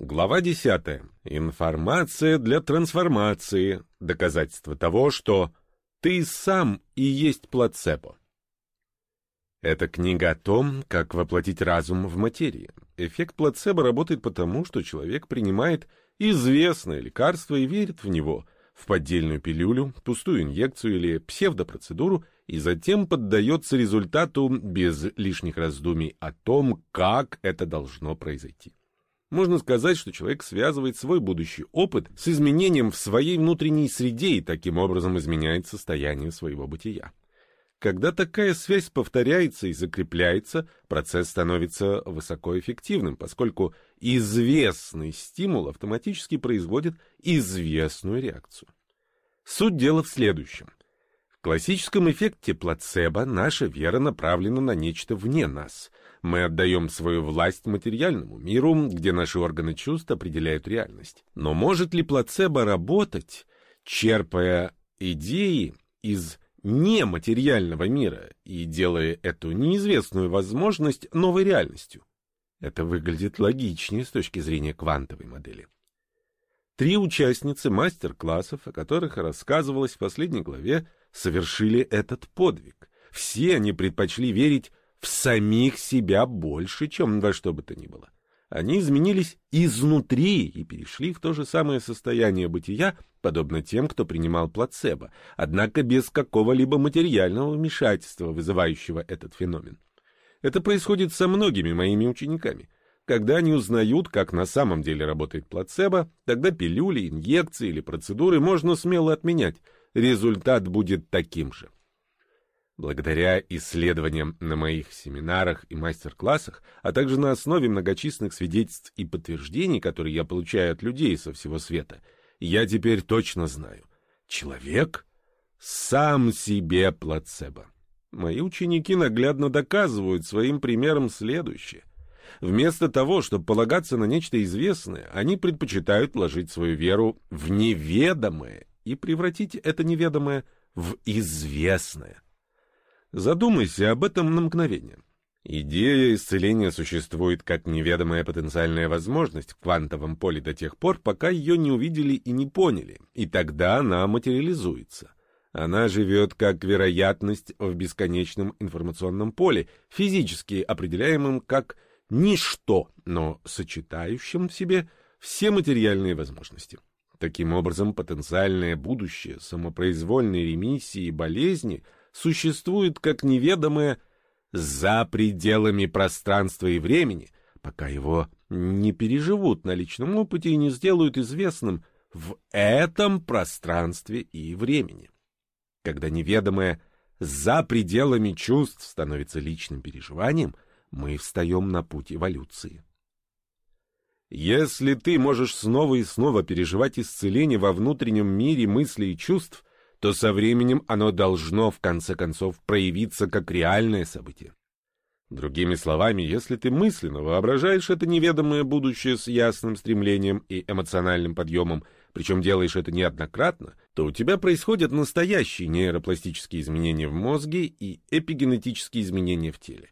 Глава 10. Информация для трансформации. Доказательство того, что ты сам и есть плацебо. Эта книга о том, как воплотить разум в материи. Эффект плацебо работает потому, что человек принимает известное лекарство и верит в него, в поддельную пилюлю, пустую инъекцию или псевдопроцедуру, и затем поддается результату без лишних раздумий о том, как это должно произойти. Можно сказать, что человек связывает свой будущий опыт с изменением в своей внутренней среде и таким образом изменяет состояние своего бытия. Когда такая связь повторяется и закрепляется, процесс становится высокоэффективным, поскольку известный стимул автоматически производит известную реакцию. Суть дела в следующем. В классическом эффекте плацебо наша вера направлена на нечто вне нас. Мы отдаем свою власть материальному миру, где наши органы чувств определяют реальность. Но может ли плацебо работать, черпая идеи из нематериального мира и делая эту неизвестную возможность новой реальностью. Это выглядит логичнее с точки зрения квантовой модели. Три участницы мастер-классов, о которых рассказывалось в последней главе, совершили этот подвиг. Все они предпочли верить в самих себя больше, чем во что бы то ни было. Они изменились изнутри и перешли в то же самое состояние бытия, подобно тем, кто принимал плацебо, однако без какого-либо материального вмешательства, вызывающего этот феномен. Это происходит со многими моими учениками. Когда они узнают, как на самом деле работает плацебо, тогда пилюли, инъекции или процедуры можно смело отменять. Результат будет таким же. Благодаря исследованиям на моих семинарах и мастер-классах, а также на основе многочисленных свидетельств и подтверждений, которые я получаю от людей со всего света, я теперь точно знаю. Человек сам себе плацебо. Мои ученики наглядно доказывают своим примером следующее. Вместо того, чтобы полагаться на нечто известное, они предпочитают вложить свою веру в неведомое и превратить это неведомое в известное. Задумайся об этом на мгновение. Идея исцеления существует как неведомая потенциальная возможность в квантовом поле до тех пор, пока ее не увидели и не поняли, и тогда она материализуется. Она живет как вероятность в бесконечном информационном поле, физически определяемом как ничто, но сочетающим в себе все материальные возможности. Таким образом, потенциальное будущее самопроизвольной ремиссии болезни – существует как неведомое за пределами пространства и времени, пока его не переживут на личном опыте и не сделают известным в этом пространстве и времени. Когда неведомое за пределами чувств становится личным переживанием, мы встаем на путь эволюции. Если ты можешь снова и снова переживать исцеление во внутреннем мире мыслей и чувств, то со временем оно должно, в конце концов, проявиться как реальное событие. Другими словами, если ты мысленно воображаешь это неведомое будущее с ясным стремлением и эмоциональным подъемом, причем делаешь это неоднократно, то у тебя происходят настоящие нейропластические изменения в мозге и эпигенетические изменения в теле.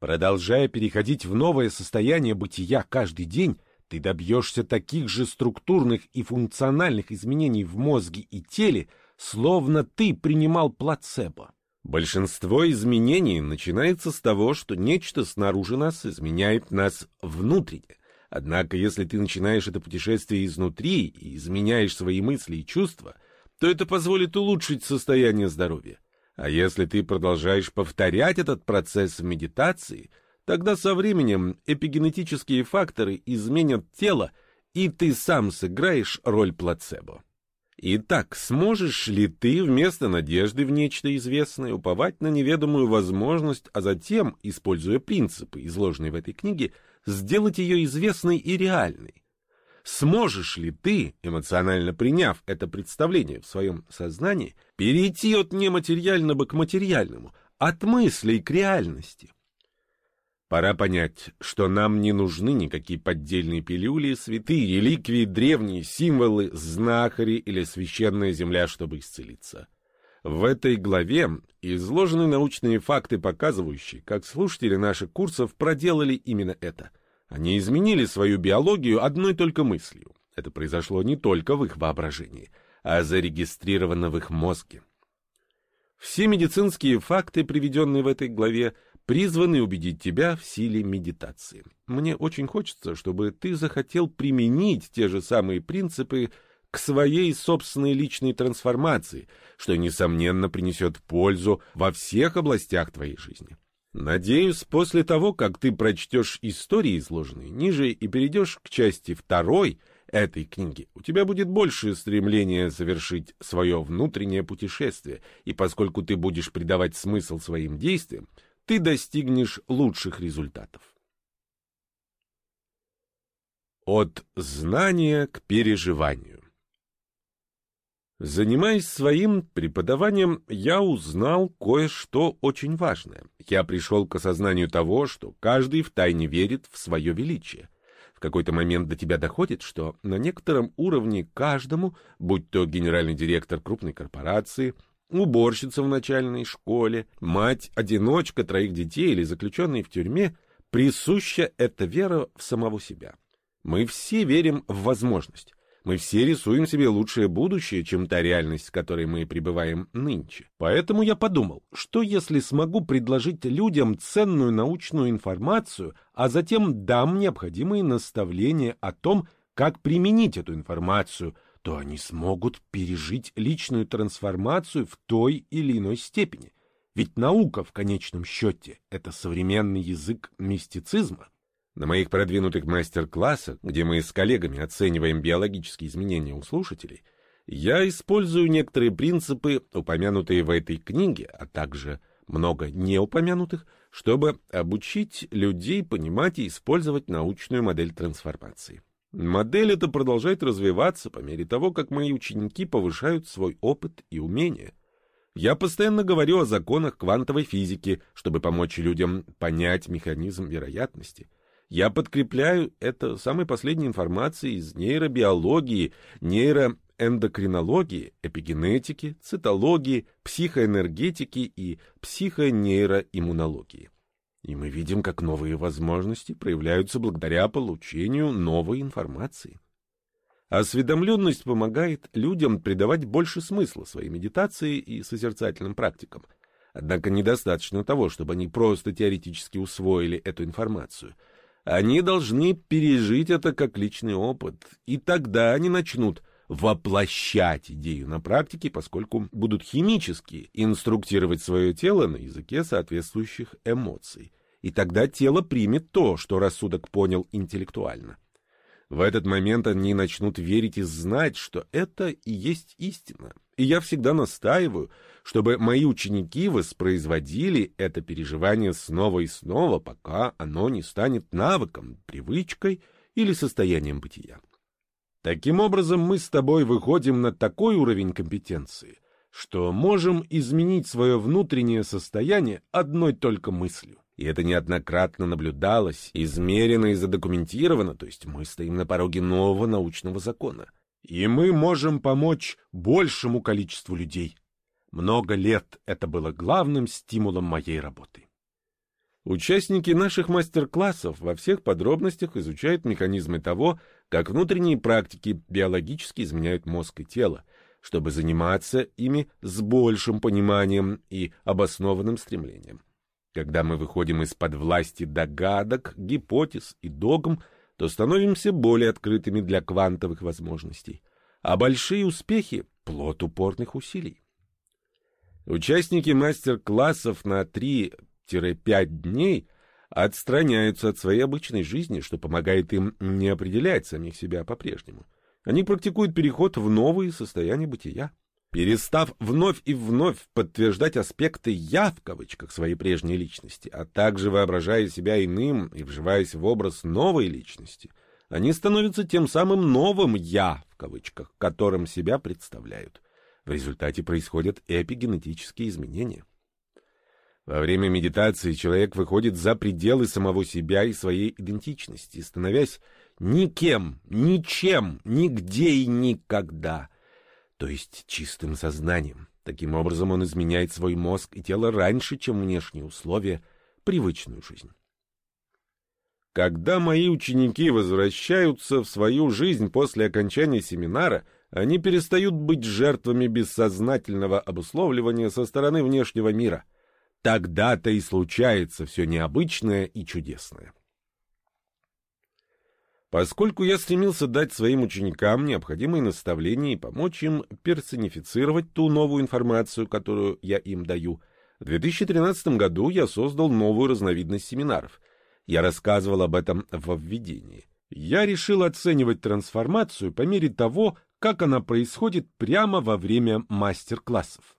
Продолжая переходить в новое состояние бытия каждый день, ты добьешься таких же структурных и функциональных изменений в мозге и теле, словно ты принимал плацебо. Большинство изменений начинается с того, что нечто снаружи нас изменяет нас внутренне. Однако, если ты начинаешь это путешествие изнутри и изменяешь свои мысли и чувства, то это позволит улучшить состояние здоровья. А если ты продолжаешь повторять этот процесс в медитации, тогда со временем эпигенетические факторы изменят тело, и ты сам сыграешь роль плацебо. Итак, сможешь ли ты вместо надежды в нечто известное уповать на неведомую возможность, а затем, используя принципы, изложенные в этой книге, сделать ее известной и реальной? Сможешь ли ты, эмоционально приняв это представление в своем сознании, перейти от нематериального к материальному, от мыслей к реальности? Пора понять, что нам не нужны никакие поддельные пилюли, святые реликвии, древние символы, знахари или священная земля, чтобы исцелиться. В этой главе изложены научные факты, показывающие, как слушатели наших курсов проделали именно это. Они изменили свою биологию одной только мыслью. Это произошло не только в их воображении, а зарегистрировано в их мозге. Все медицинские факты, приведенные в этой главе, призваны убедить тебя в силе медитации. Мне очень хочется, чтобы ты захотел применить те же самые принципы к своей собственной личной трансформации, что, несомненно, принесет пользу во всех областях твоей жизни. Надеюсь, после того, как ты прочтешь истории, изложенные ниже, и перейдешь к части второй этой книги, у тебя будет больше стремления совершить свое внутреннее путешествие, и поскольку ты будешь придавать смысл своим действиям, ты достигнешь лучших результатов. От знания к переживанию Занимаясь своим преподаванием, я узнал кое-что очень важное. Я пришел к осознанию того, что каждый втайне верит в свое величие. В какой-то момент до тебя доходит, что на некотором уровне каждому, будь то генеральный директор крупной корпорации, уборщица в начальной школе, мать-одиночка троих детей или заключенный в тюрьме, присуща эта вера в самого себя. Мы все верим в возможность. Мы все рисуем себе лучшее будущее, чем та реальность, в которой мы пребываем нынче. Поэтому я подумал, что если смогу предложить людям ценную научную информацию, а затем дам необходимые наставления о том, как применить эту информацию, то они смогут пережить личную трансформацию в той или иной степени. Ведь наука, в конечном счете, это современный язык мистицизма. На моих продвинутых мастер-классах, где мы с коллегами оцениваем биологические изменения у слушателей, я использую некоторые принципы, упомянутые в этой книге, а также много неупомянутых, чтобы обучить людей понимать и использовать научную модель трансформации. Модель эта продолжает развиваться по мере того, как мои ученики повышают свой опыт и умения. Я постоянно говорю о законах квантовой физики, чтобы помочь людям понять механизм вероятности — я подкрепляю это самой последней информацией из нейробиологии, нейроэндокринологии, эпигенетики, цитологии, психоэнергетики и психонейроиммунологии. И мы видим, как новые возможности проявляются благодаря получению новой информации. Осведомленность помогает людям придавать больше смысла своей медитации и созерцательным практикам. Однако недостаточно того, чтобы они просто теоретически усвоили эту информацию – они должны пережить это как личный опыт, и тогда они начнут воплощать идею на практике, поскольку будут химически инструктировать свое тело на языке соответствующих эмоций. И тогда тело примет то, что рассудок понял интеллектуально. В этот момент они начнут верить и знать, что это и есть истина. И я всегда настаиваю, чтобы мои ученики воспроизводили это переживание снова и снова, пока оно не станет навыком, привычкой или состоянием бытия. Таким образом, мы с тобой выходим на такой уровень компетенции, что можем изменить свое внутреннее состояние одной только мыслью. И это неоднократно наблюдалось, измерено и задокументировано, то есть мы стоим на пороге нового научного закона. И мы можем помочь большему количеству людей. Много лет это было главным стимулом моей работы. Участники наших мастер-классов во всех подробностях изучают механизмы того, как внутренние практики биологически изменяют мозг и тело, чтобы заниматься ими с большим пониманием и обоснованным стремлением. Когда мы выходим из-под власти догадок, гипотез и догм, то становимся более открытыми для квантовых возможностей, а большие успехи — плод упорных усилий. Участники мастер-классов на 3-5 дней отстраняются от своей обычной жизни, что помогает им не определять самих себя по-прежнему. Они практикуют переход в новые состояния бытия. Перестав вновь и вновь подтверждать аспекты «я» в кавычках своей прежней личности, а также воображая себя иным и вживаясь в образ новой личности, они становятся тем самым новым «я» в кавычках, которым себя представляют. В результате происходят эпигенетические изменения. Во время медитации человек выходит за пределы самого себя и своей идентичности, становясь никем, ничем, нигде и никогда – то есть чистым сознанием. Таким образом он изменяет свой мозг и тело раньше, чем внешние условия, привычную жизнь. Когда мои ученики возвращаются в свою жизнь после окончания семинара, они перестают быть жертвами бессознательного обусловливания со стороны внешнего мира. Тогда-то и случается все необычное и чудесное. Поскольку я стремился дать своим ученикам необходимые наставления и помочь им персонифицировать ту новую информацию, которую я им даю, в 2013 году я создал новую разновидность семинаров. Я рассказывал об этом во введении. Я решил оценивать трансформацию по мере того, как она происходит прямо во время мастер-классов.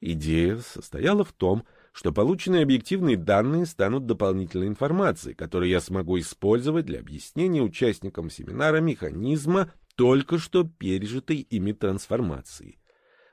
Идея состояла в том, что полученные объективные данные станут дополнительной информацией, которую я смогу использовать для объяснения участникам семинара механизма только что пережитой ими трансформации.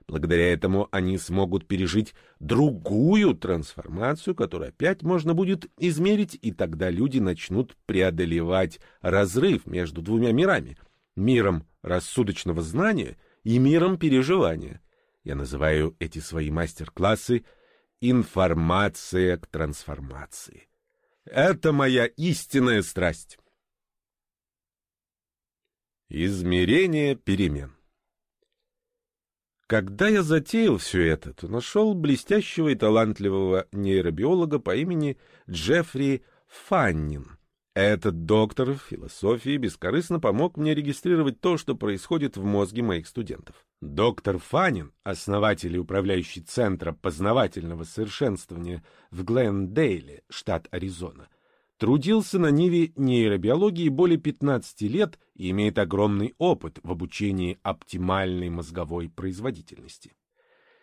Благодаря этому они смогут пережить другую трансформацию, которую опять можно будет измерить, и тогда люди начнут преодолевать разрыв между двумя мирами — миром рассудочного знания и миром переживания. Я называю эти свои мастер-классы Информация к трансформации. Это моя истинная страсть. Измерение перемен. Когда я затеял все это, то нашел блестящего и талантливого нейробиолога по имени Джеффри Фаннин. Этот доктор философии бескорыстно помог мне регистрировать то, что происходит в мозге моих студентов. Доктор Фанин, основатель и управляющий Центра познавательного совершенствования в Глендейле, штат Аризона, трудился на ниве нейробиологии более 15 лет и имеет огромный опыт в обучении оптимальной мозговой производительности.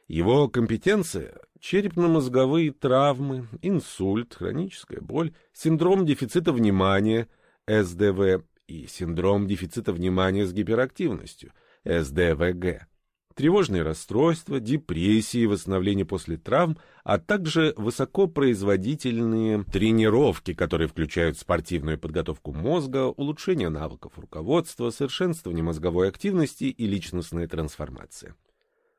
Его компетенция – черепно-мозговые травмы, инсульт, хроническая боль, синдром дефицита внимания, СДВ и синдром дефицита внимания с гиперактивностью – СДВГ, тревожные расстройства, депрессии, восстановление после травм, а также высокопроизводительные тренировки, которые включают спортивную подготовку мозга, улучшение навыков руководства, совершенствование мозговой активности и личностная трансформация.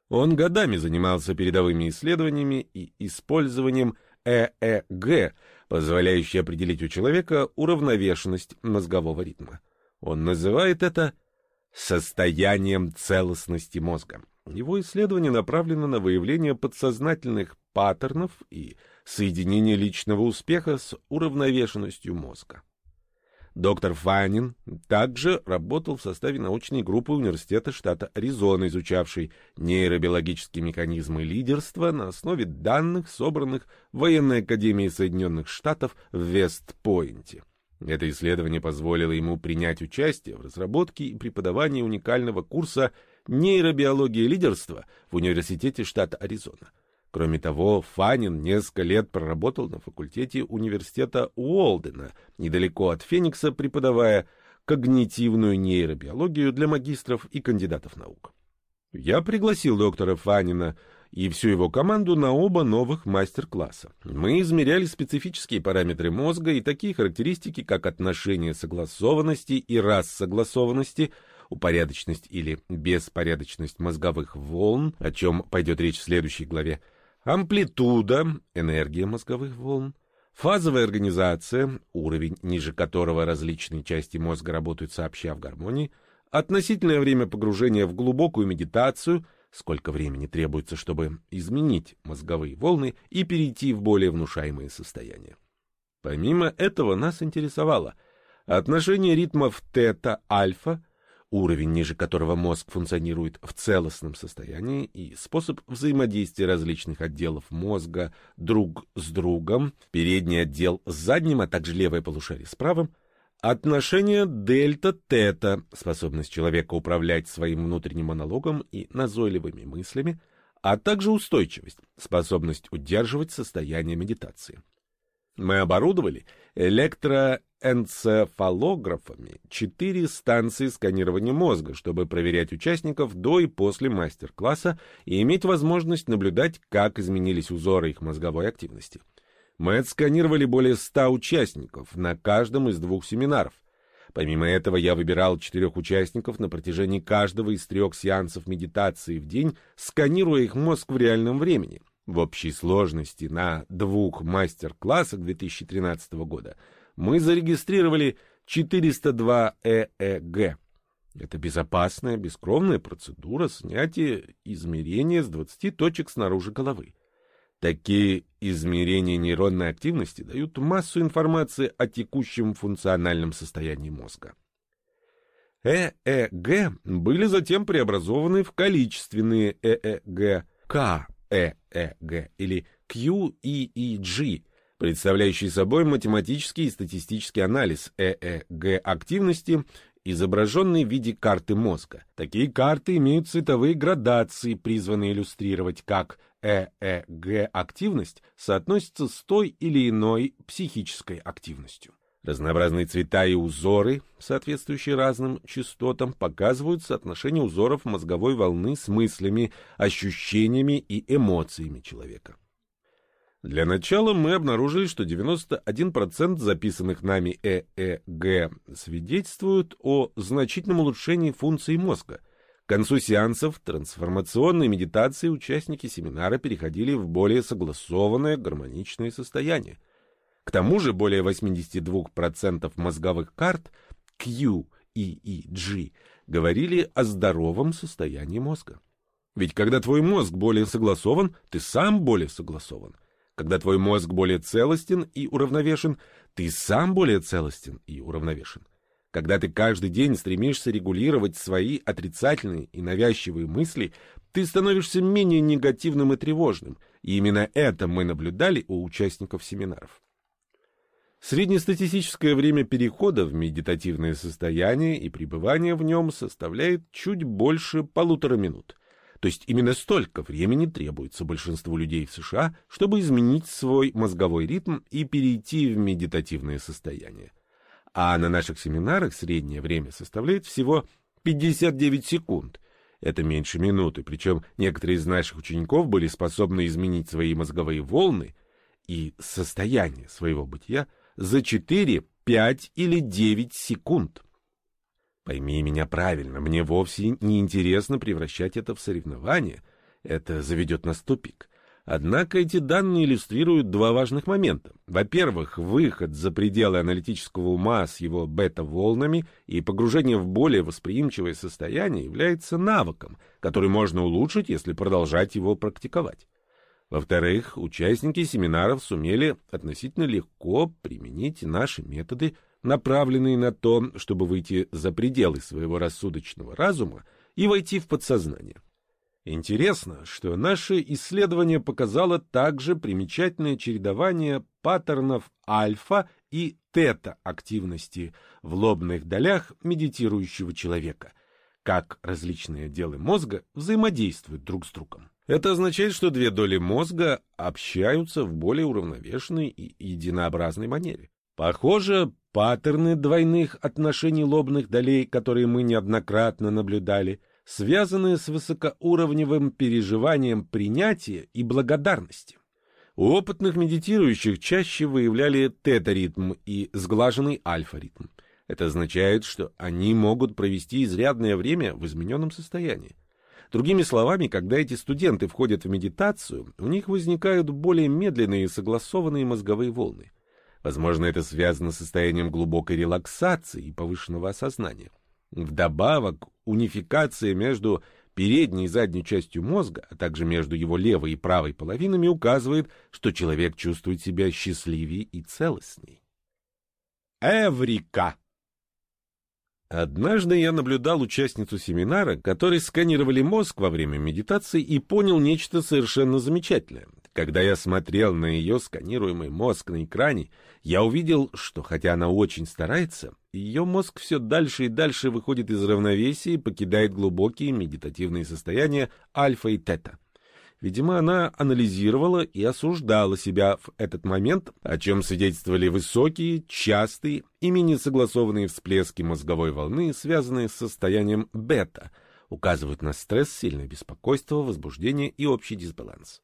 Он годами занимался передовыми исследованиями и использованием ЭЭГ, позволяющей определить у человека уравновешенность мозгового ритма. Он называет это состоянием целостности мозга. Его исследование направлено на выявление подсознательных паттернов и соединение личного успеха с уравновешенностью мозга. Доктор Фанин также работал в составе научной группы Университета штата Аризона, изучавшей нейробиологические механизмы лидерства на основе данных, собранных в Военной академии Соединенных Штатов в Вестпойнте. Это исследование позволило ему принять участие в разработке и преподавании уникального курса нейробиологии лидерства в Университете штата Аризона. Кроме того, Фанин несколько лет проработал на факультете университета Уолдена, недалеко от Феникса, преподавая когнитивную нейробиологию для магистров и кандидатов наук. Я пригласил доктора Фанина и всю его команду на оба новых мастер-класса. Мы измеряли специфические параметры мозга и такие характеристики, как отношение согласованности и рассогласованности, упорядоченность или беспорядочность мозговых волн, о чем пойдет речь в следующей главе, амплитуда, энергия мозговых волн, фазовая организация, уровень, ниже которого различные части мозга работают сообща в гармонии, относительное время погружения в глубокую медитацию – сколько времени требуется, чтобы изменить мозговые волны и перейти в более внушаемые состояния. Помимо этого нас интересовало отношение ритмов тета-альфа, уровень, ниже которого мозг функционирует в целостном состоянии, и способ взаимодействия различных отделов мозга друг с другом, передний отдел с задним, а также левое полушарие с правым – Отношение дельта-тета, способность человека управлять своим внутренним монологом и назойливыми мыслями, а также устойчивость, способность удерживать состояние медитации. Мы оборудовали электроэнцефалографами четыре станции сканирования мозга, чтобы проверять участников до и после мастер-класса и иметь возможность наблюдать, как изменились узоры их мозговой активности. Мы отсканировали более ста участников на каждом из двух семинаров. Помимо этого, я выбирал четырех участников на протяжении каждого из трех сеансов медитации в день, сканируя их мозг в реальном времени. В общей сложности на двух мастер-классах 2013 года мы зарегистрировали 402 ЭЭГ. Это безопасная, бескровная процедура снятия измерения с 20 точек снаружи головы. Такие измерения нейронной активности дают массу информации о текущем функциональном состоянии мозга. ЭЭГ были затем преобразованы в количественные ЭЭГ, КЭЭГ или QEEG, представляющие собой математический и статистический анализ ЭЭГ активности изображенный в виде карты мозга. Такие карты имеют цветовые градации, призванные иллюстрировать, как ЭЭГ-активность соотносится с той или иной психической активностью. Разнообразные цвета и узоры, соответствующие разным частотам, показывают соотношение узоров мозговой волны с мыслями, ощущениями и эмоциями человека. Для начала мы обнаружили, что 91% записанных нами ЭЭГ свидетельствуют о значительном улучшении функций мозга. К концу сеансов трансформационной медитации участники семинара переходили в более согласованное гармоничное состояние. К тому же более 82% мозговых карт Q и EG говорили о здоровом состоянии мозга. Ведь когда твой мозг более согласован, ты сам более согласован. Когда твой мозг более целостен и уравновешен, ты сам более целостен и уравновешен. Когда ты каждый день стремишься регулировать свои отрицательные и навязчивые мысли, ты становишься менее негативным и тревожным, и именно это мы наблюдали у участников семинаров. Среднестатистическое время перехода в медитативное состояние и пребывания в нем составляет чуть больше полутора минут – то есть именно столько времени требуется большинству людей в США, чтобы изменить свой мозговой ритм и перейти в медитативное состояние. А на наших семинарах среднее время составляет всего 59 секунд. Это меньше минуты, причем некоторые из наших учеников были способны изменить свои мозговые волны и состояние своего бытия за 4, 5 или 9 секунд. Пойми меня правильно, мне вовсе не интересно превращать это в соревнование. Это заведет нас в тупик. Однако эти данные иллюстрируют два важных момента. Во-первых, выход за пределы аналитического ума с его бета-волнами и погружение в более восприимчивое состояние является навыком, который можно улучшить, если продолжать его практиковать. Во-вторых, участники семинаров сумели относительно легко применить наши методы направленные на то, чтобы выйти за пределы своего рассудочного разума и войти в подсознание. Интересно, что наше исследование показало также примечательное чередование паттернов альфа и тета-активности в лобных долях медитирующего человека, как различные отделы мозга взаимодействуют друг с другом. Это означает, что две доли мозга общаются в более уравновешенной и единообразной манере. Похоже, паттерны двойных отношений лобных долей, которые мы неоднократно наблюдали, связаны с высокоуровневым переживанием принятия и благодарности. У опытных медитирующих чаще выявляли тета-ритм и сглаженный альфа-ритм. Это означает, что они могут провести изрядное время в измененном состоянии. Другими словами, когда эти студенты входят в медитацию, у них возникают более медленные и согласованные мозговые волны. Возможно, это связано с состоянием глубокой релаксации и повышенного осознания. Вдобавок, унификация между передней и задней частью мозга, а также между его левой и правой половинами указывает, что человек чувствует себя счастливее и целостней. Эврика! Однажды я наблюдал участницу семинара, которой сканировали мозг во время медитации и понял нечто совершенно замечательное. Когда я смотрел на ее сканируемый мозг на экране, я увидел, что хотя она очень старается, ее мозг все дальше и дальше выходит из равновесия и покидает глубокие медитативные состояния альфа и тета. Видимо, она анализировала и осуждала себя в этот момент, о чем свидетельствовали высокие, частые и менее согласованные всплески мозговой волны, связанные с состоянием бета, указывают на стресс, сильное беспокойство, возбуждение и общий дисбаланс.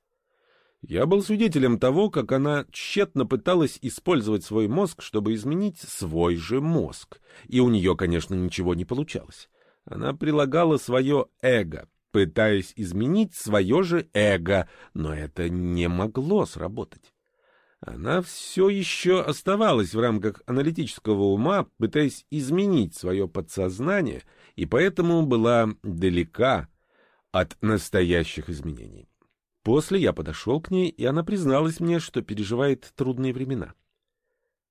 Я был свидетелем того, как она тщетно пыталась использовать свой мозг, чтобы изменить свой же мозг. И у нее, конечно, ничего не получалось. Она прилагала свое эго, пытаясь изменить свое же эго, но это не могло сработать. Она все еще оставалась в рамках аналитического ума, пытаясь изменить свое подсознание, и поэтому была далека от настоящих изменений. После я подошел к ней, и она призналась мне, что переживает трудные времена.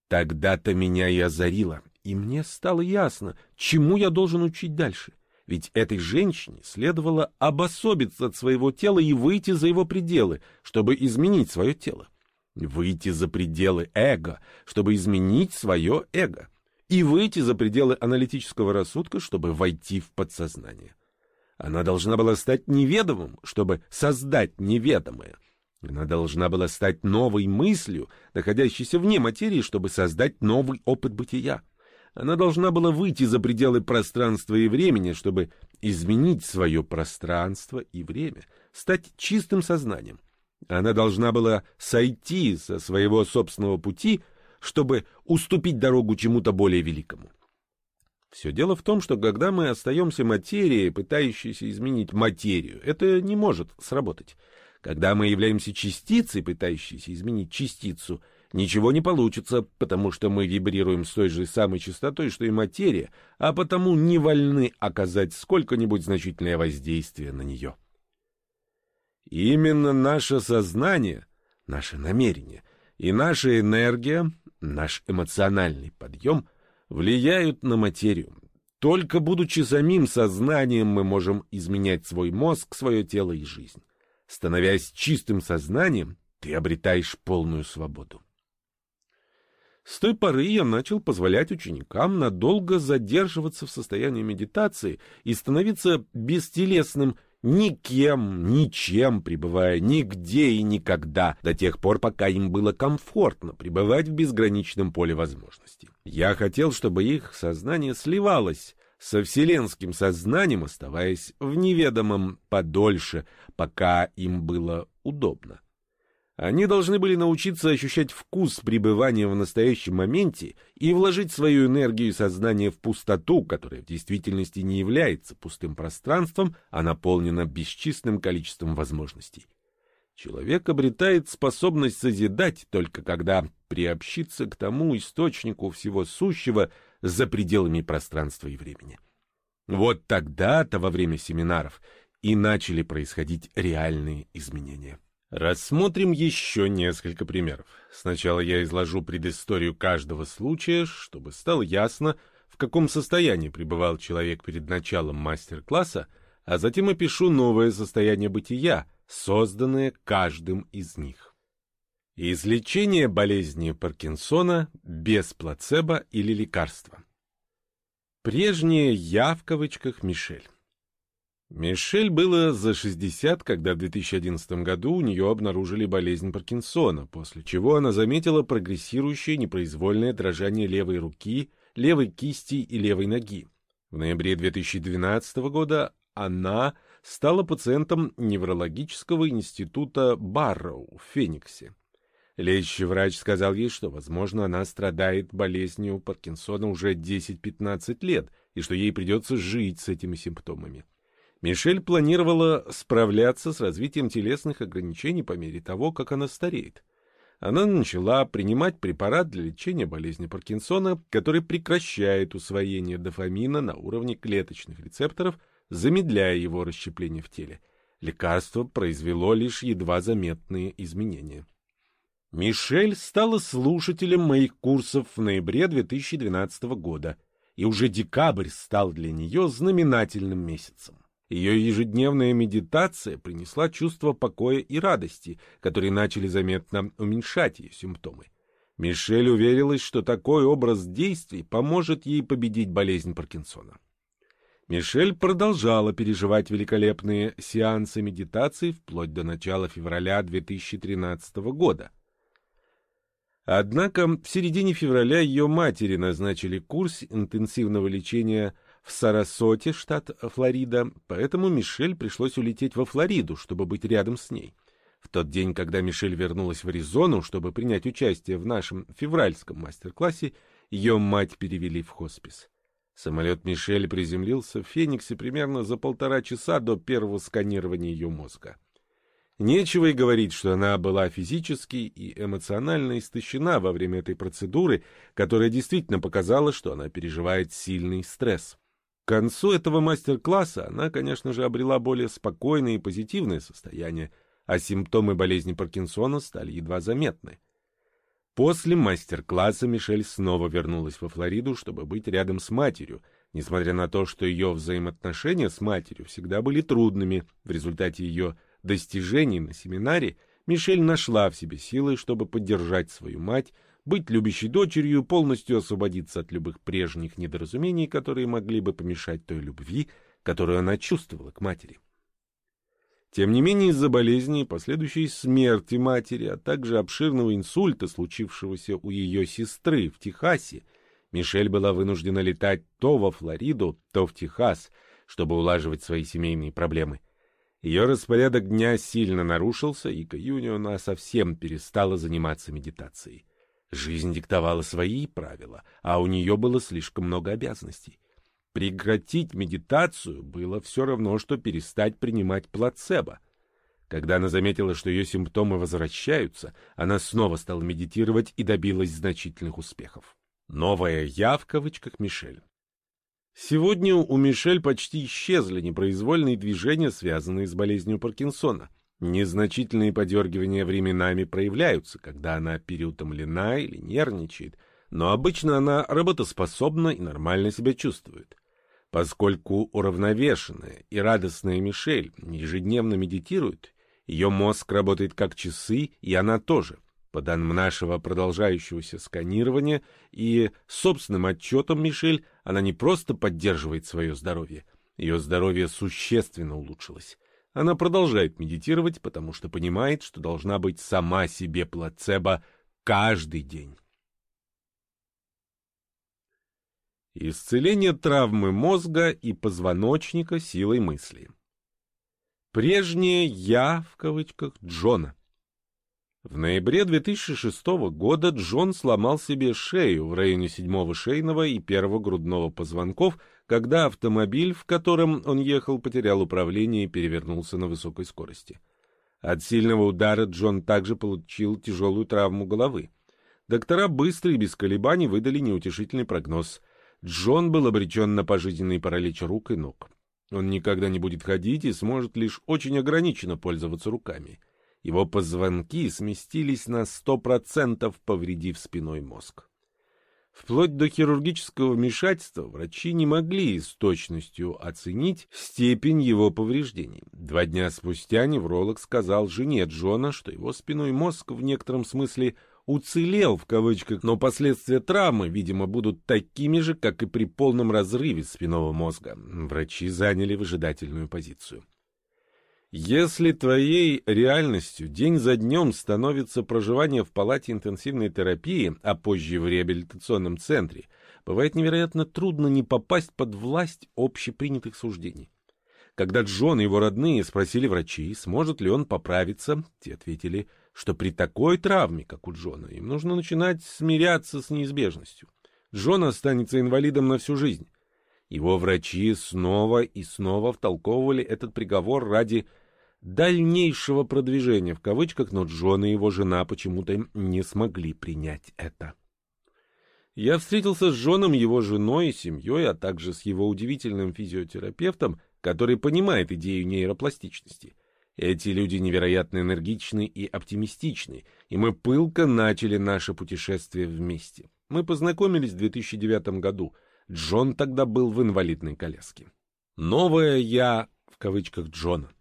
Тогда-то меня и озарило, и мне стало ясно, чему я должен учить дальше. Ведь этой женщине следовало обособиться от своего тела и выйти за его пределы, чтобы изменить свое тело выйти за пределы эго, чтобы изменить свое эго, и выйти за пределы аналитического рассудка, чтобы войти в подсознание. Она должна была стать неведомым, чтобы создать неведомое. Она должна была стать новой мыслью, находящейся вне материи, чтобы создать новый опыт бытия. Она должна была выйти за пределы пространства и времени, чтобы изменить свое пространство и время, стать чистым сознанием. Она должна была сойти со своего собственного пути, чтобы уступить дорогу чему-то более великому. Все дело в том, что когда мы остаемся материей, пытающейся изменить материю, это не может сработать. Когда мы являемся частицей, пытающейся изменить частицу, ничего не получится, потому что мы вибрируем с той же самой частотой, что и материя, а потому не вольны оказать сколько-нибудь значительное воздействие на нее. Именно наше сознание, наше намерение и наша энергия, наш эмоциональный подъем влияют на материю. Только будучи самим сознанием мы можем изменять свой мозг, свое тело и жизнь. Становясь чистым сознанием, ты обретаешь полную свободу. С той поры я начал позволять ученикам надолго задерживаться в состоянии медитации и становиться бестелесным никем, ничем, пребывая нигде и никогда, до тех пор, пока им было комфортно пребывать в безграничном поле возможностей. Я хотел, чтобы их сознание сливалось со вселенским сознанием, оставаясь в неведомом подольше, пока им было удобно. Они должны были научиться ощущать вкус пребывания в настоящем моменте и вложить свою энергию и сознание в пустоту, которая в действительности не является пустым пространством, а наполнена бесчисленным количеством возможностей. Человек обретает способность созидать только когда приобщится к тому источнику всего сущего за пределами пространства и времени. Вот тогда-то во время семинаров и начали происходить реальные изменения. Рассмотрим еще несколько примеров. Сначала я изложу предысторию каждого случая, чтобы стало ясно, в каком состоянии пребывал человек перед началом мастер-класса, а затем опишу новое состояние бытия, созданное каждым из них. Излечение болезни Паркинсона без плацебо или лекарства. Прежнее «я» в кавычках Мишель. Мишель было за 60, когда в 2011 году у нее обнаружили болезнь Паркинсона, после чего она заметила прогрессирующее непроизвольное дрожание левой руки, левой кисти и левой ноги. В ноябре 2012 года она стала пациентом неврологического института Барроу в Фениксе. Лечащий врач сказал ей, что, возможно, она страдает болезнью Паркинсона уже 10-15 лет и что ей придется жить с этими симптомами. Мишель планировала справляться с развитием телесных ограничений по мере того, как она стареет. Она начала принимать препарат для лечения болезни Паркинсона, который прекращает усвоение дофамина на уровне клеточных рецепторов, замедляя его расщепление в теле. Лекарство произвело лишь едва заметные изменения. Мишель стала слушателем моих курсов в ноябре 2012 года, и уже декабрь стал для нее знаменательным месяцем. Ее ежедневная медитация принесла чувство покоя и радости, которые начали заметно уменьшать ее симптомы. Мишель уверилась, что такой образ действий поможет ей победить болезнь Паркинсона. Мишель продолжала переживать великолепные сеансы медитации вплоть до начала февраля 2013 года. Однако в середине февраля ее матери назначили курс интенсивного лечения в Сарасоте, штат Флорида, поэтому Мишель пришлось улететь во Флориду, чтобы быть рядом с ней. В тот день, когда Мишель вернулась в Аризону, чтобы принять участие в нашем февральском мастер-классе, ее мать перевели в хоспис. Самолет Мишель приземлился в Фениксе примерно за полтора часа до первого сканирования ее мозга. Нечего и говорить, что она была физически и эмоционально истощена во время этой процедуры, которая действительно показала, что она переживает сильный стресс. К концу этого мастер-класса она, конечно же, обрела более спокойное и позитивное состояние, а симптомы болезни Паркинсона стали едва заметны. После мастер-класса Мишель снова вернулась во Флориду, чтобы быть рядом с матерью, несмотря на то, что ее взаимоотношения с матерью всегда были трудными в результате ее достижений на семинаре, Мишель нашла в себе силы, чтобы поддержать свою мать, быть любящей дочерью, полностью освободиться от любых прежних недоразумений, которые могли бы помешать той любви, которую она чувствовала к матери. Тем не менее, из-за болезни последующей смерти матери, а также обширного инсульта, случившегося у ее сестры в Техасе, Мишель была вынуждена летать то во Флориду, то в Техас, чтобы улаживать свои семейные проблемы. Ее распорядок дня сильно нарушился, и к июню она совсем перестала заниматься медитацией. Жизнь диктовала свои правила, а у нее было слишком много обязанностей. Прекратить медитацию было все равно, что перестать принимать плацебо. Когда она заметила, что ее симптомы возвращаются, она снова стала медитировать и добилась значительных успехов. Новая «я» в кавычках Мишель. Сегодня у Мишель почти исчезли непроизвольные движения, связанные с болезнью Паркинсона. Незначительные подергивания временами проявляются, когда она переутомлена или нервничает, но обычно она работоспособна и нормально себя чувствует. Поскольку уравновешенная и радостная Мишель ежедневно медитирует, ее мозг работает как часы, и она тоже – по данным нашего продолжающегося сканирования и собственным отчетам Мишель, она не просто поддерживает свое здоровье, ее здоровье существенно улучшилось. Она продолжает медитировать, потому что понимает, что должна быть сама себе плацебо каждый день. Исцеление травмы мозга и позвоночника силой мысли. Прежнее «я» в кавычках Джона в ноябре 2006 года Джон сломал себе шею в районе седьмого шейного и первого грудного позвонков, когда автомобиль, в котором он ехал, потерял управление и перевернулся на высокой скорости. От сильного удара Джон также получил тяжелую травму головы. Доктора быстро и без колебаний выдали неутешительный прогноз. Джон был обречен на пожизненный паралич рук и ног. Он никогда не будет ходить и сможет лишь очень ограниченно пользоваться руками. Его позвонки сместились на 100%, повредив спиной мозг. Вплоть до хирургического вмешательства врачи не могли с точностью оценить степень его повреждений. Два дня спустя невролог сказал жене Джона, что его спиной мозг в некотором смысле «уцелел» в кавычках, но последствия травмы, видимо, будут такими же, как и при полном разрыве спинного мозга. Врачи заняли выжидательную позицию. Если твоей реальностью день за днем становится проживание в палате интенсивной терапии, а позже в реабилитационном центре, бывает невероятно трудно не попасть под власть общепринятых суждений. Когда Джон и его родные спросили врачей, сможет ли он поправиться, те ответили, что при такой травме, как у Джона, им нужно начинать смиряться с неизбежностью. Джон останется инвалидом на всю жизнь. Его врачи снова и снова втолковывали этот приговор ради дальнейшего продвижения в кавычках, но Джон и его жена почему-то не смогли принять это. Я встретился с Джоном, его женой и семьей, а также с его удивительным физиотерапевтом, который понимает идею нейропластичности. Эти люди невероятно энергичны и оптимистичны, и мы пылко начали наше путешествие вместе. Мы познакомились в 2009 году. Джон тогда был в инвалидной коляске. «Новое я» в кавычках Джона.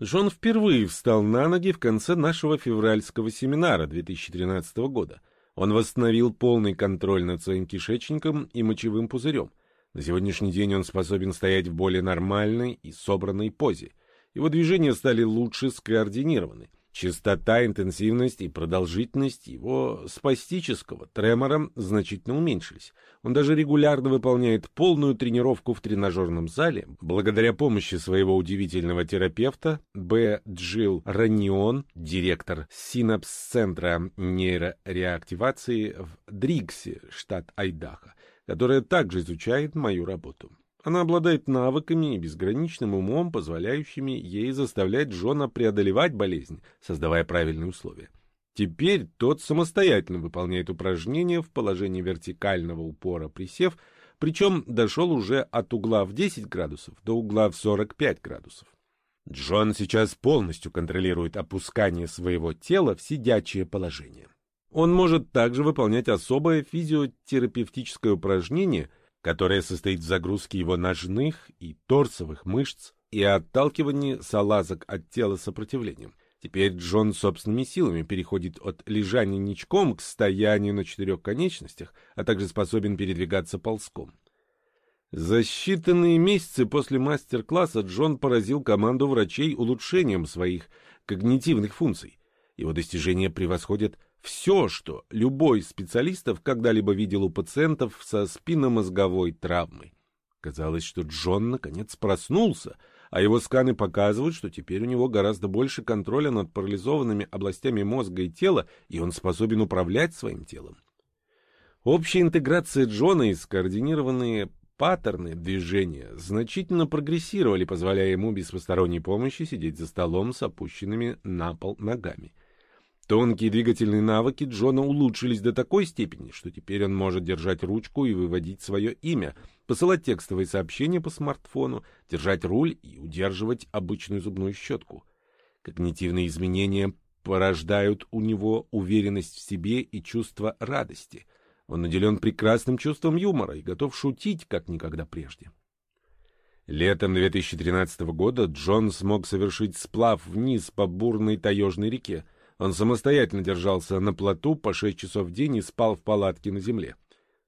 Джон впервые встал на ноги в конце нашего февральского семинара 2013 года. Он восстановил полный контроль над своим кишечником и мочевым пузырем. На сегодняшний день он способен стоять в более нормальной и собранной позе. Его движения стали лучше скоординированы. Частота, интенсивность и продолжительность его спастического тремора значительно уменьшились. Он даже регулярно выполняет полную тренировку в тренажерном зале благодаря помощи своего удивительного терапевта Б. Джилл Ранион, директор синапс-центра нейрореактивации в Дригсе, штат Айдахо, которая также изучает мою работу. Она обладает навыками и безграничным умом, позволяющими ей заставлять Джона преодолевать болезнь, создавая правильные условия. Теперь тот самостоятельно выполняет упражнения в положении вертикального упора присев, причем дошел уже от угла в 10 градусов до угла в 45 градусов. Джон сейчас полностью контролирует опускание своего тела в сидячее положение. Он может также выполнять особое физиотерапевтическое упражнение – которая состоит в загрузке его ножных и торсовых мышц и отталкивании салазок от тела сопротивлением. Теперь Джон собственными силами переходит от лежания ничком к стоянию на четырех конечностях, а также способен передвигаться ползком. За считанные месяцы после мастер-класса Джон поразил команду врачей улучшением своих когнитивных функций. Его достижения превосходят все, что любой из специалистов когда-либо видел у пациентов со спинномозговой травмой. Казалось, что Джон наконец проснулся, а его сканы показывают, что теперь у него гораздо больше контроля над парализованными областями мозга и тела, и он способен управлять своим телом. Общая интеграция Джона и скоординированные паттерны движения значительно прогрессировали, позволяя ему без посторонней помощи сидеть за столом с опущенными на пол ногами. Тонкие двигательные навыки Джона улучшились до такой степени, что теперь он может держать ручку и выводить свое имя, посылать текстовые сообщения по смартфону, держать руль и удерживать обычную зубную щетку. Когнитивные изменения порождают у него уверенность в себе и чувство радости. Он наделен прекрасным чувством юмора и готов шутить, как никогда прежде. Летом 2013 года Джон смог совершить сплав вниз по бурной таежной реке — он самостоятельно держался на плоту по шесть часов в день и спал в палатке на земле.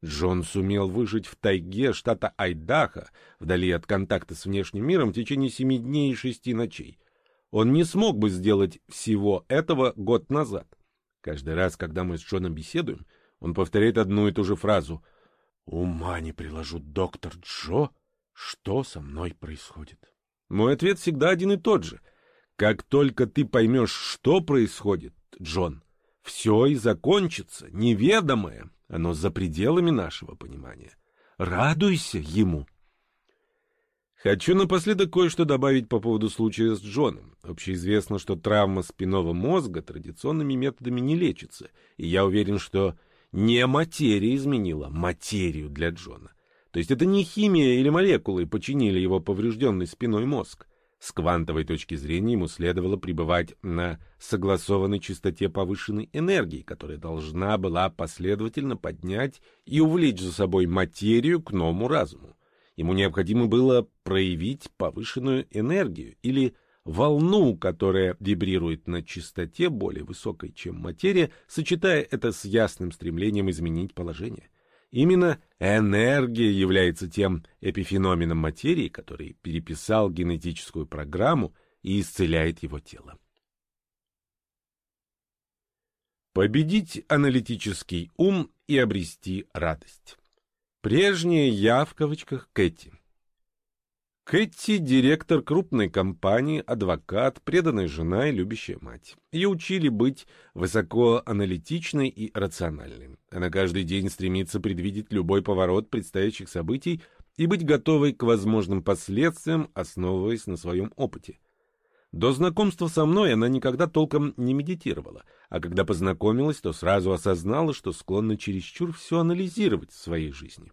Джон сумел выжить в тайге штата Айдахо, вдали от контакта с внешним миром, в течение семи дней и шести ночей. Он не смог бы сделать всего этого год назад. Каждый раз, когда мы с Джоном беседуем, он повторяет одну и ту же фразу. «Ума не приложу, доктор Джо, что со мной происходит?» Мой ответ всегда один и тот же — как только ты поймешь, что происходит, Джон, все и закончится, неведомое, оно за пределами нашего понимания. Радуйся ему. Хочу напоследок кое-что добавить по поводу случая с Джоном. Общеизвестно, что травма спинного мозга традиционными методами не лечится, и я уверен, что не материя изменила материю для Джона. То есть это не химия или молекулы починили его поврежденный спиной мозг. С квантовой точки зрения ему следовало пребывать на согласованной частоте повышенной энергии, которая должна была последовательно поднять и увлечь за собой материю к новому разуму. Ему необходимо было проявить повышенную энергию или волну, которая вибрирует на частоте более высокой, чем материя, сочетая это с ясным стремлением изменить положение. Именно энергия является тем эпифеноменом материи, который переписал генетическую программу и исцеляет его тело. Победить аналитический ум и обрести радость. Прежняя я в кавычках Кэти. Кэти – директор крупной компании, адвокат, преданная жена и любящая мать. Ее учили быть высокоаналитичной и рациональной. Она каждый день стремится предвидеть любой поворот предстоящих событий и быть готовой к возможным последствиям, основываясь на своем опыте. До знакомства со мной она никогда толком не медитировала, а когда познакомилась, то сразу осознала, что склонна чересчур все анализировать в своей жизни.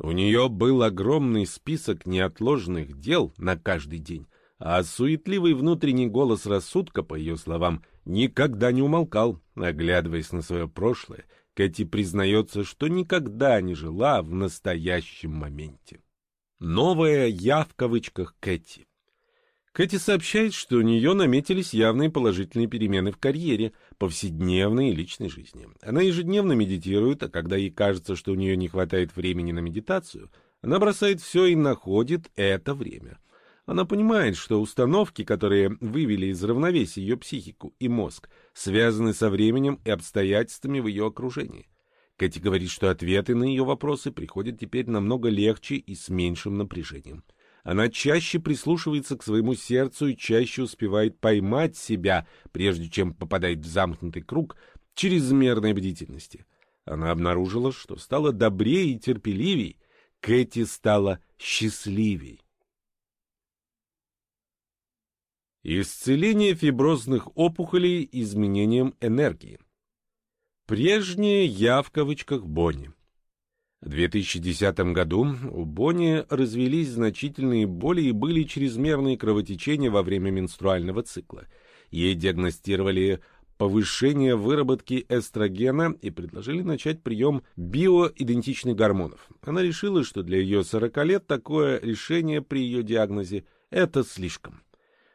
У нее был огромный список неотложных дел на каждый день, а суетливый внутренний голос рассудка, по ее словам, никогда не умолкал. Оглядываясь на свое прошлое, Кэти признается, что никогда не жила в настоящем моменте. «Новая я» в кавычках Кэти. Кэти сообщает, что у нее наметились явные положительные перемены в карьере, повседневной и личной жизни. Она ежедневно медитирует, а когда ей кажется, что у нее не хватает времени на медитацию, она бросает все и находит это время. Она понимает, что установки, которые вывели из равновесия ее психику и мозг, связаны со временем и обстоятельствами в ее окружении. Кэти говорит, что ответы на ее вопросы приходят теперь намного легче и с меньшим напряжением. Она чаще прислушивается к своему сердцу и чаще успевает поймать себя, прежде чем попадает в замкнутый круг чрезмерной бдительности. Она обнаружила, что стала добрее и терпеливей. Кэти стала счастливей. Исцеление фиброзных опухолей изменением энергии. Прежнее «я» в кавычках Бонни. В 2010 году у Бонни развелись значительные боли и были чрезмерные кровотечения во время менструального цикла. Ей диагностировали повышение выработки эстрогена и предложили начать прием биоидентичных гормонов. Она решила, что для ее 40 лет такое решение при ее диагнозе – это слишком.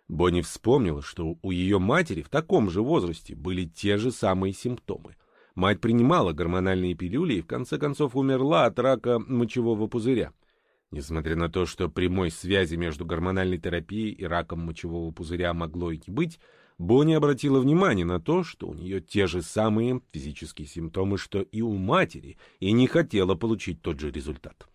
Бонни вспомнила, что у ее матери в таком же возрасте были те же самые симптомы. Мать принимала гормональные пилюли и в конце концов умерла от рака мочевого пузыря. Несмотря на то, что прямой связи между гормональной терапией и раком мочевого пузыря могло и не быть, Бонни обратила внимание на то, что у нее те же самые физические симптомы, что и у матери, и не хотела получить тот же результат.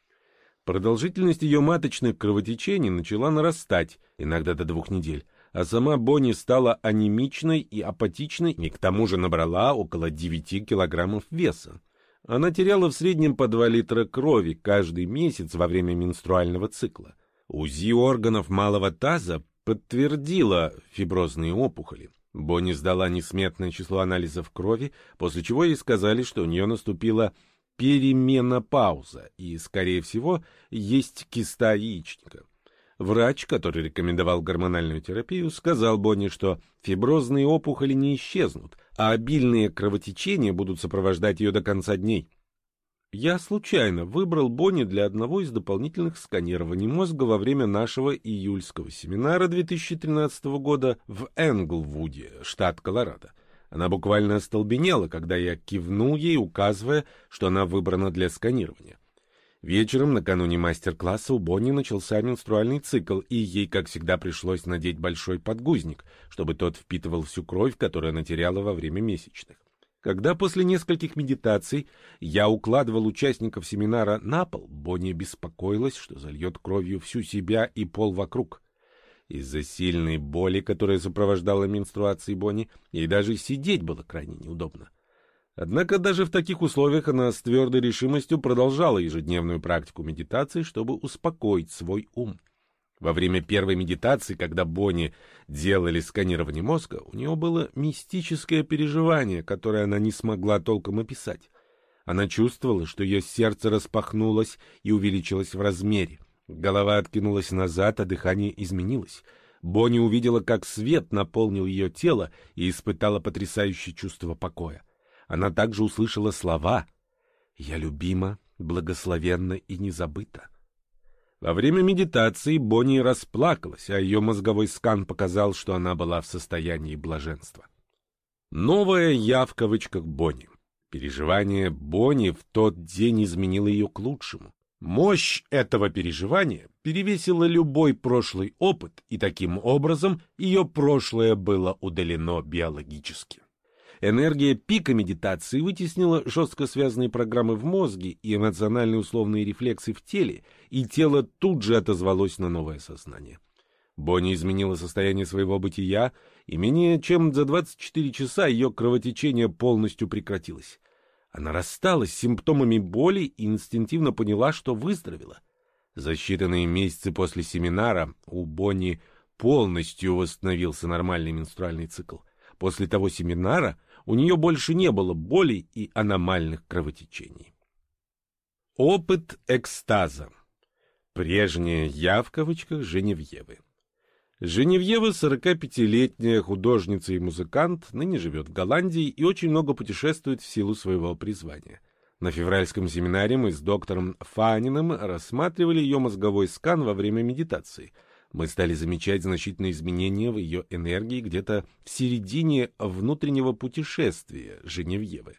Продолжительность ее маточных кровотечений начала нарастать, иногда до двух недель, а сама Бонни стала анемичной и апатичной и к тому же набрала около 9 килограммов веса. Она теряла в среднем по 2 литра крови каждый месяц во время менструального цикла. УЗИ органов малого таза подтвердила фиброзные опухоли. Бонни сдала несметное число анализов крови, после чего ей сказали, что у нее наступила переменопауза и, скорее всего, есть киста яичника. Врач, который рекомендовал гормональную терапию, сказал Бонни, что фиброзные опухоли не исчезнут, а обильные кровотечения будут сопровождать ее до конца дней. Я случайно выбрал Бонни для одного из дополнительных сканирований мозга во время нашего июльского семинара 2013 года в Энглвуде, штат Колорадо. Она буквально остолбенела, когда я кивнул ей, указывая, что она выбрана для сканирования. Вечером, накануне мастер-класса, у Бонни начался менструальный цикл, и ей, как всегда, пришлось надеть большой подгузник, чтобы тот впитывал всю кровь, которую она теряла во время месячных. Когда после нескольких медитаций я укладывал участников семинара на пол, Бонни беспокоилась, что зальет кровью всю себя и пол вокруг. Из-за сильной боли, которая сопровождала менструации Бонни, ей даже сидеть было крайне неудобно. Однако даже в таких условиях она с твердой решимостью продолжала ежедневную практику медитации, чтобы успокоить свой ум. Во время первой медитации, когда Бонни делали сканирование мозга, у нее было мистическое переживание, которое она не смогла толком описать. Она чувствовала, что ее сердце распахнулось и увеличилось в размере. Голова откинулась назад, а дыхание изменилось. Бонни увидела, как свет наполнил ее тело и испытала потрясающее чувство покоя. Она также услышала слова «Я любима, благословенна и не забыта». Во время медитации Бонни расплакалась, а ее мозговой скан показал, что она была в состоянии блаженства. Новая «я» в кавычках Бонни. Переживание Бонни в тот день изменило ее к лучшему. Мощь этого переживания перевесила любой прошлый опыт, и таким образом ее прошлое было удалено биологически. Энергия пика медитации вытеснила жестко связанные программы в мозге и эмоциональные условные рефлексы в теле, и тело тут же отозвалось на новое сознание. Бонни изменила состояние своего бытия, и менее чем за 24 часа ее кровотечение полностью прекратилось. Она рассталась с симптомами боли и инстинктивно поняла, что выздоровела. За считанные месяцы после семинара у Бонни полностью восстановился нормальный менструальный цикл. После того семинара у нее больше не было боли и аномальных кровотечений. Опыт экстаза. Прежняя «я» в кавычках Женевьевы. Женевьева, 45-летняя художница и музыкант, ныне живет в Голландии и очень много путешествует в силу своего призвания. На февральском семинаре мы с доктором Фаниным рассматривали ее мозговой скан во время медитации – мы стали замечать значительные изменения в ее энергии где-то в середине внутреннего путешествия Женевьевы.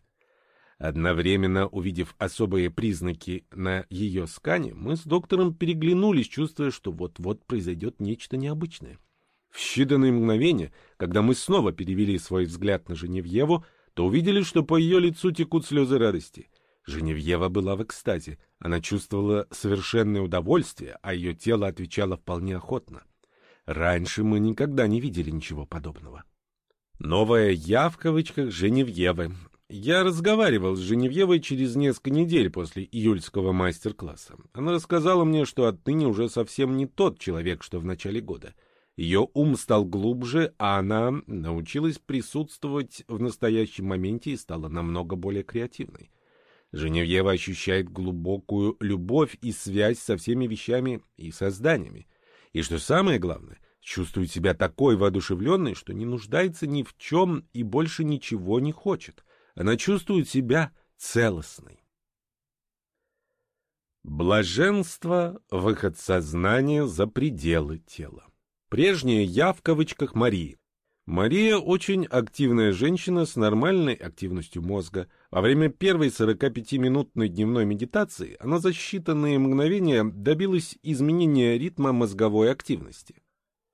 Одновременно увидев особые признаки на ее скане, мы с доктором переглянулись, чувствуя, что вот-вот произойдет нечто необычное. В считанные мгновения, когда мы снова перевели свой взгляд на Женевьеву, то увидели, что по ее лицу текут слезы радости — Женевьева была в экстазе. Она чувствовала совершенное удовольствие, а ее тело отвечало вполне охотно. Раньше мы никогда не видели ничего подобного. Новая «я» в кавычках Женевьевы. Я разговаривал с Женевьевой через несколько недель после июльского мастер-класса. Она рассказала мне, что отныне уже совсем не тот человек, что в начале года. Ее ум стал глубже, а она научилась присутствовать в настоящем моменте и стала намного более креативной. Женевьева ощущает глубокую любовь и связь со всеми вещами и созданиями. И что самое главное, чувствует себя такой воодушевленной, что не нуждается ни в чем и больше ничего не хочет. Она чувствует себя целостной. Блаженство — выход сознания за пределы тела. Прежнее «я» в кавычках Марии. Мария очень активная женщина с нормальной активностью мозга. Во время первой 45-минутной дневной медитации она за считанные мгновения добилась изменения ритма мозговой активности.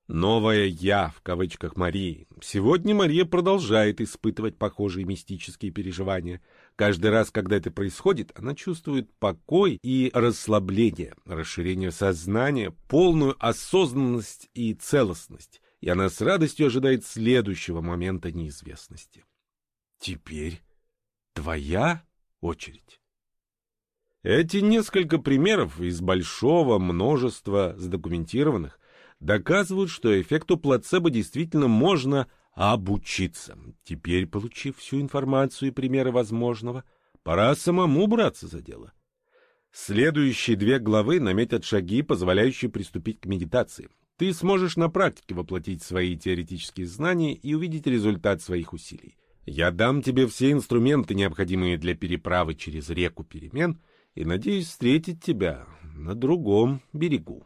Новое «я» в кавычках Марии. Сегодня Мария продолжает испытывать похожие мистические переживания. Каждый раз, когда это происходит, она чувствует покой и расслабление, расширение сознания, полную осознанность и целостность, и она с радостью ожидает следующего момента неизвестности. Теперь твоя очередь. Эти несколько примеров из большого множества задокументированных доказывают, что эффекту плацебо действительно можно обучиться. Теперь, получив всю информацию и примеры возможного, пора самому браться за дело. Следующие две главы наметят шаги, позволяющие приступить к медитации. Ты сможешь на практике воплотить свои теоретические знания и увидеть результат своих усилий. Я дам тебе все инструменты, необходимые для переправы через реку перемен, и надеюсь встретить тебя на другом берегу.